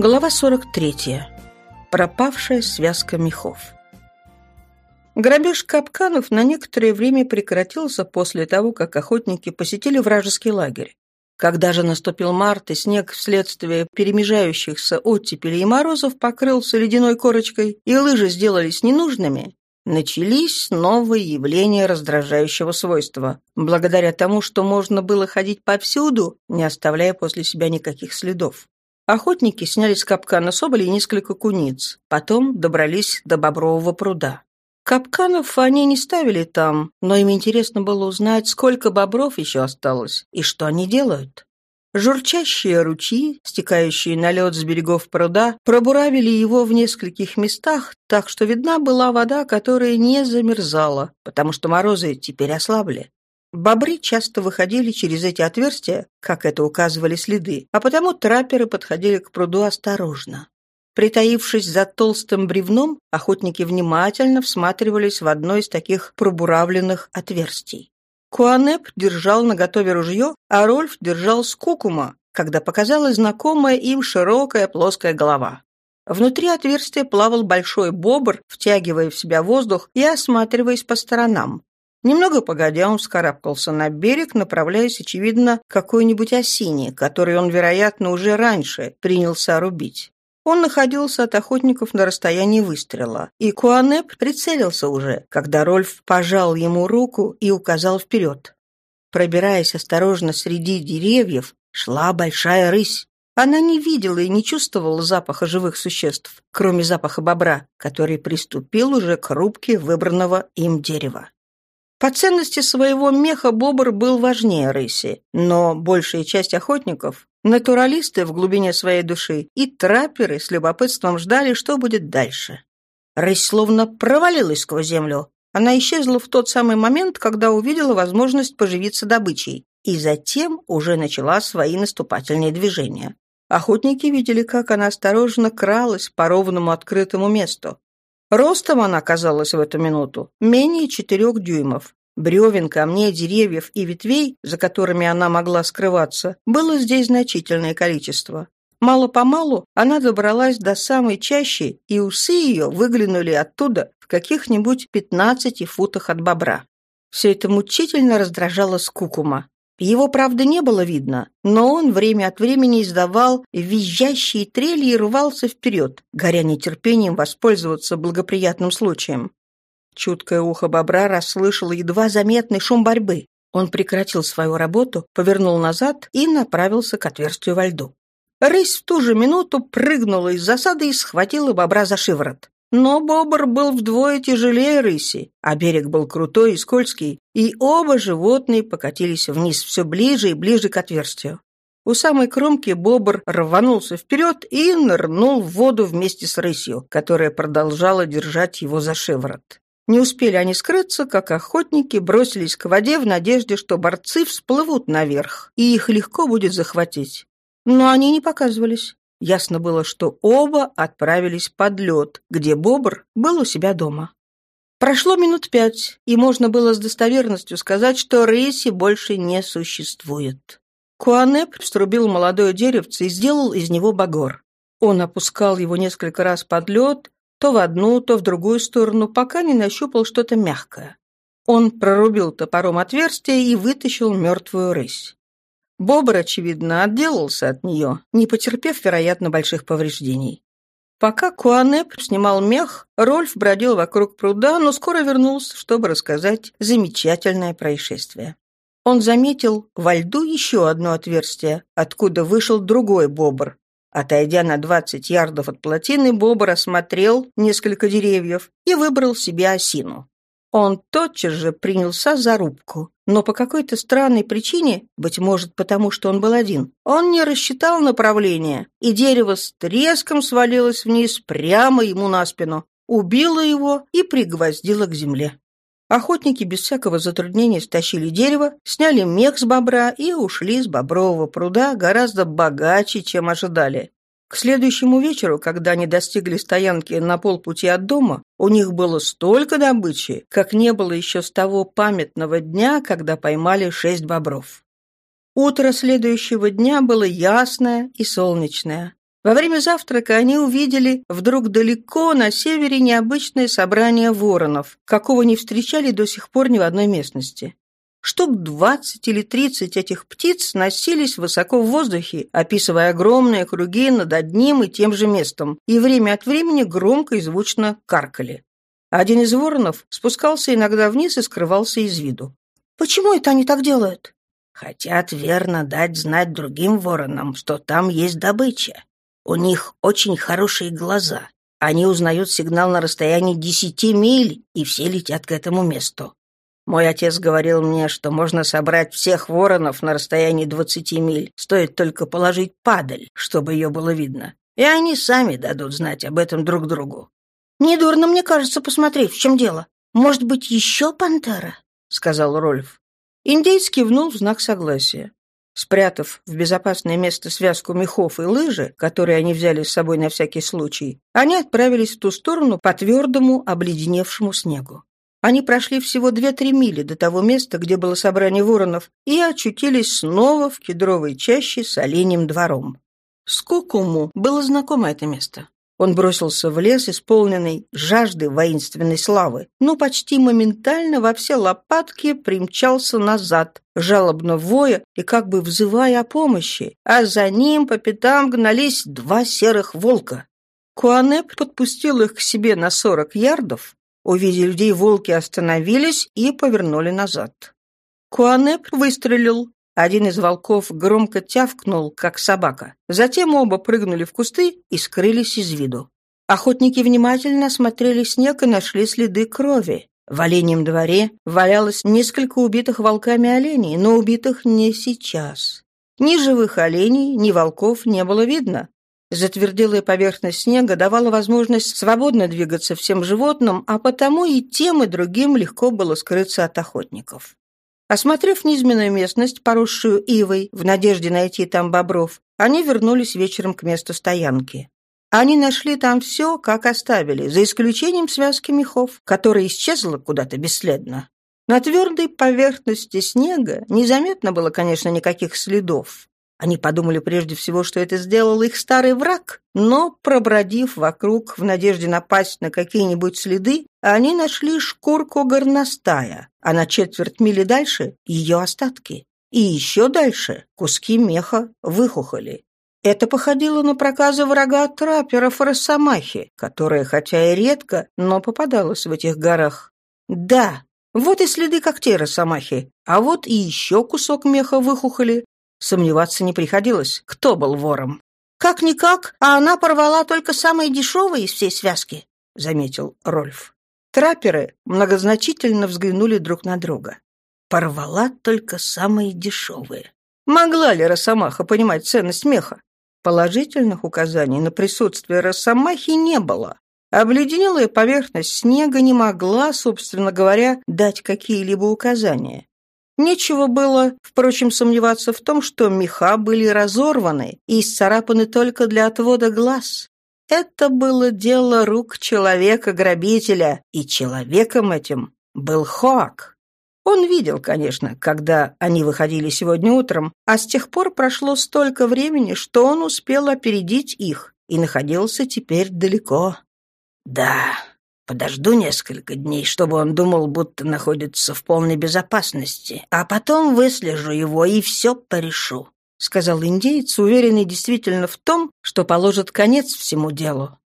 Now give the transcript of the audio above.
Глава 43. Пропавшая связка мехов. Грабеж капканов на некоторое время прекратился после того, как охотники посетили вражеский лагерь. Когда же наступил март, и снег вследствие перемежающихся оттепелей и морозов покрылся ледяной корочкой, и лыжи сделались ненужными, начались новые явления раздражающего свойства, благодаря тому, что можно было ходить повсюду, не оставляя после себя никаких следов. Охотники сняли с капкана соболи несколько куниц, потом добрались до Бобрового пруда. Капканов они не ставили там, но им интересно было узнать, сколько бобров еще осталось и что они делают. Журчащие ручьи, стекающие на лед с берегов пруда, пробуравили его в нескольких местах, так что видна была вода, которая не замерзала, потому что морозы теперь ослабли. Бобры часто выходили через эти отверстия, как это указывали следы, а потому трапперы подходили к пруду осторожно. Притаившись за толстым бревном, охотники внимательно всматривались в одно из таких пробуравленных отверстий. Куанеп держал наготове ружье, а Рольф держал скукума, когда показалась знакомая им широкая плоская голова. Внутри отверстия плавал большой бобр, втягивая в себя воздух и осматриваясь по сторонам. Немного погодя, он вскарабкался на берег, направляясь, очевидно, к какой-нибудь осине, которой он, вероятно, уже раньше принялся рубить. Он находился от охотников на расстоянии выстрела, и Куанеп прицелился уже, когда Рольф пожал ему руку и указал вперед. Пробираясь осторожно среди деревьев, шла большая рысь. Она не видела и не чувствовала запаха живых существ, кроме запаха бобра, который приступил уже к рубке выбранного им дерева. По ценности своего меха бобр был важнее рыси, но большая часть охотников, натуралисты в глубине своей души и трапперы с любопытством ждали, что будет дальше. Рысь словно провалилась сквозь землю. Она исчезла в тот самый момент, когда увидела возможность поживиться добычей, и затем уже начала свои наступательные движения. Охотники видели, как она осторожно кралась по ровному открытому месту. Ростом она казалась в эту минуту менее четырех дюймов. Бревен, камней, деревьев и ветвей, за которыми она могла скрываться, было здесь значительное количество. Мало-помалу она добралась до самой чащи, и усы ее выглянули оттуда в каких-нибудь пятнадцати футах от бобра. Все это мучительно раздражало скукума. Его, правда, не было видно, но он время от времени издавал визжащие трели и рвался вперед, горя нетерпением воспользоваться благоприятным случаем. Чуткое ухо бобра расслышало едва заметный шум борьбы. Он прекратил свою работу, повернул назад и направился к отверстию во льду. Рысь в ту же минуту прыгнула из засады и схватила бобра за шиворот. Но бобр был вдвое тяжелее рыси, а берег был крутой и скользкий, и оба животные покатились вниз все ближе и ближе к отверстию. У самой кромки бобр рванулся вперед и нырнул в воду вместе с рысью, которая продолжала держать его за шиворот. Не успели они скрыться, как охотники бросились к воде в надежде, что борцы всплывут наверх, и их легко будет захватить. Но они не показывались. Ясно было, что оба отправились под лед, где бобр был у себя дома. Прошло минут пять, и можно было с достоверностью сказать, что рыси больше не существует. Куанеп струбил молодое деревце и сделал из него багор. Он опускал его несколько раз под лед, то в одну, то в другую сторону, пока не нащупал что-то мягкое. Он прорубил топором отверстие и вытащил мертвую рысь. Бобр, очевидно, отделался от нее, не потерпев, вероятно, больших повреждений. Пока Куанеп снимал мех, Рольф бродил вокруг пруда, но скоро вернулся, чтобы рассказать замечательное происшествие. Он заметил во льду еще одно отверстие, откуда вышел другой бобр. Отойдя на двадцать ярдов от плотины, бобр осмотрел несколько деревьев и выбрал себе осину. Он тотчас же принялся за рубку, но по какой-то странной причине, быть может, потому что он был один, он не рассчитал направление, и дерево с треском свалилось вниз прямо ему на спину, убило его и пригвоздило к земле. Охотники без всякого затруднения стащили дерево, сняли мех с бобра и ушли с бобрового пруда гораздо богаче, чем ожидали. К следующему вечеру, когда они достигли стоянки на полпути от дома, у них было столько добычи, как не было еще с того памятного дня, когда поймали шесть бобров. Утро следующего дня было ясное и солнечное. Во время завтрака они увидели вдруг далеко на севере необычное собрание воронов, какого не встречали до сих пор ни в одной местности. Штук двадцать или тридцать этих птиц носились высоко в воздухе, описывая огромные круги над одним и тем же местом, и время от времени громко и звучно каркали. Один из воронов спускался иногда вниз и скрывался из виду. «Почему это они так делают?» «Хотят верно дать знать другим воронам, что там есть добыча. У них очень хорошие глаза. Они узнают сигнал на расстоянии десяти миль, и все летят к этому месту. Мой отец говорил мне, что можно собрать всех воронов на расстоянии двадцати миль, стоит только положить падаль, чтобы ее было видно. И они сами дадут знать об этом друг другу. «Недурно, мне кажется, посмотреть, в чем дело. Может быть, еще пантера?» — сказал Рольф. Индейец кивнул в знак согласия. Спрятав в безопасное место связку мехов и лыжи, которые они взяли с собой на всякий случай, они отправились в ту сторону по твердому, обледеневшему снегу. Они прошли всего две-три мили до того места, где было собрание воронов, и очутились снова в кедровой чаще с оленем двором. Скукуму было знакомо это место. Он бросился в лес, исполненный жажды воинственной славы, но почти моментально во все лопатки примчался назад, жалобно воя и как бы взывая о помощи, а за ним по пятам гнались два серых волка. Куанеп подпустил их к себе на сорок ярдов. Увидев людей, волки остановились и повернули назад. Куанеп выстрелил, один из волков громко тявкнул, как собака. Затем оба прыгнули в кусты и скрылись из виду. Охотники внимательно осмотрели снег и нашли следы крови. В оленьем дворе валялось несколько убитых волками оленей, но убитых не сейчас. Ни живых оленей, ни волков не было видно. Затверделая поверхность снега давала возможность свободно двигаться всем животным, а потому и тем, и другим легко было скрыться от охотников. Осмотрев низменную местность, поросшую ивой, в надежде найти там бобров, они вернулись вечером к месту стоянки. Они нашли там все, как оставили, за исключением связки мехов, которая исчезла куда-то бесследно. На твердой поверхности снега незаметно было, конечно, никаких следов. Они подумали прежде всего, что это сделал их старый враг, но, пробродив вокруг в надежде напасть на какие-нибудь следы, они нашли шкурку горностая, а на четверть мили дальше — ее остатки. И еще дальше куски меха выхухоли. Это походило на проказы врага трапперов Росомахи, которая, хотя и редко, но попадалась в этих горах. Да, вот и следы когтей Росомахи, а вот и еще кусок меха выхухоли, Сомневаться не приходилось, кто был вором. «Как-никак, а она порвала только самые дешевые из всей связки», — заметил Рольф. Трапперы многозначительно взглянули друг на друга. Порвала только самые дешевые. Могла ли Росомаха понимать ценность меха? Положительных указаний на присутствие Росомахи не было. Обледенелая поверхность снега не могла, собственно говоря, дать какие-либо указания. Нечего было, впрочем, сомневаться в том, что меха были разорваны и исцарапаны только для отвода глаз. Это было дело рук человека-грабителя, и человеком этим был Хоак. Он видел, конечно, когда они выходили сегодня утром, а с тех пор прошло столько времени, что он успел опередить их и находился теперь далеко. «Да, Подожду несколько дней, чтобы он думал, будто находится в полной безопасности, а потом выслежу его и все порешу», — сказал индейец, уверенный действительно в том, что положит конец всему делу.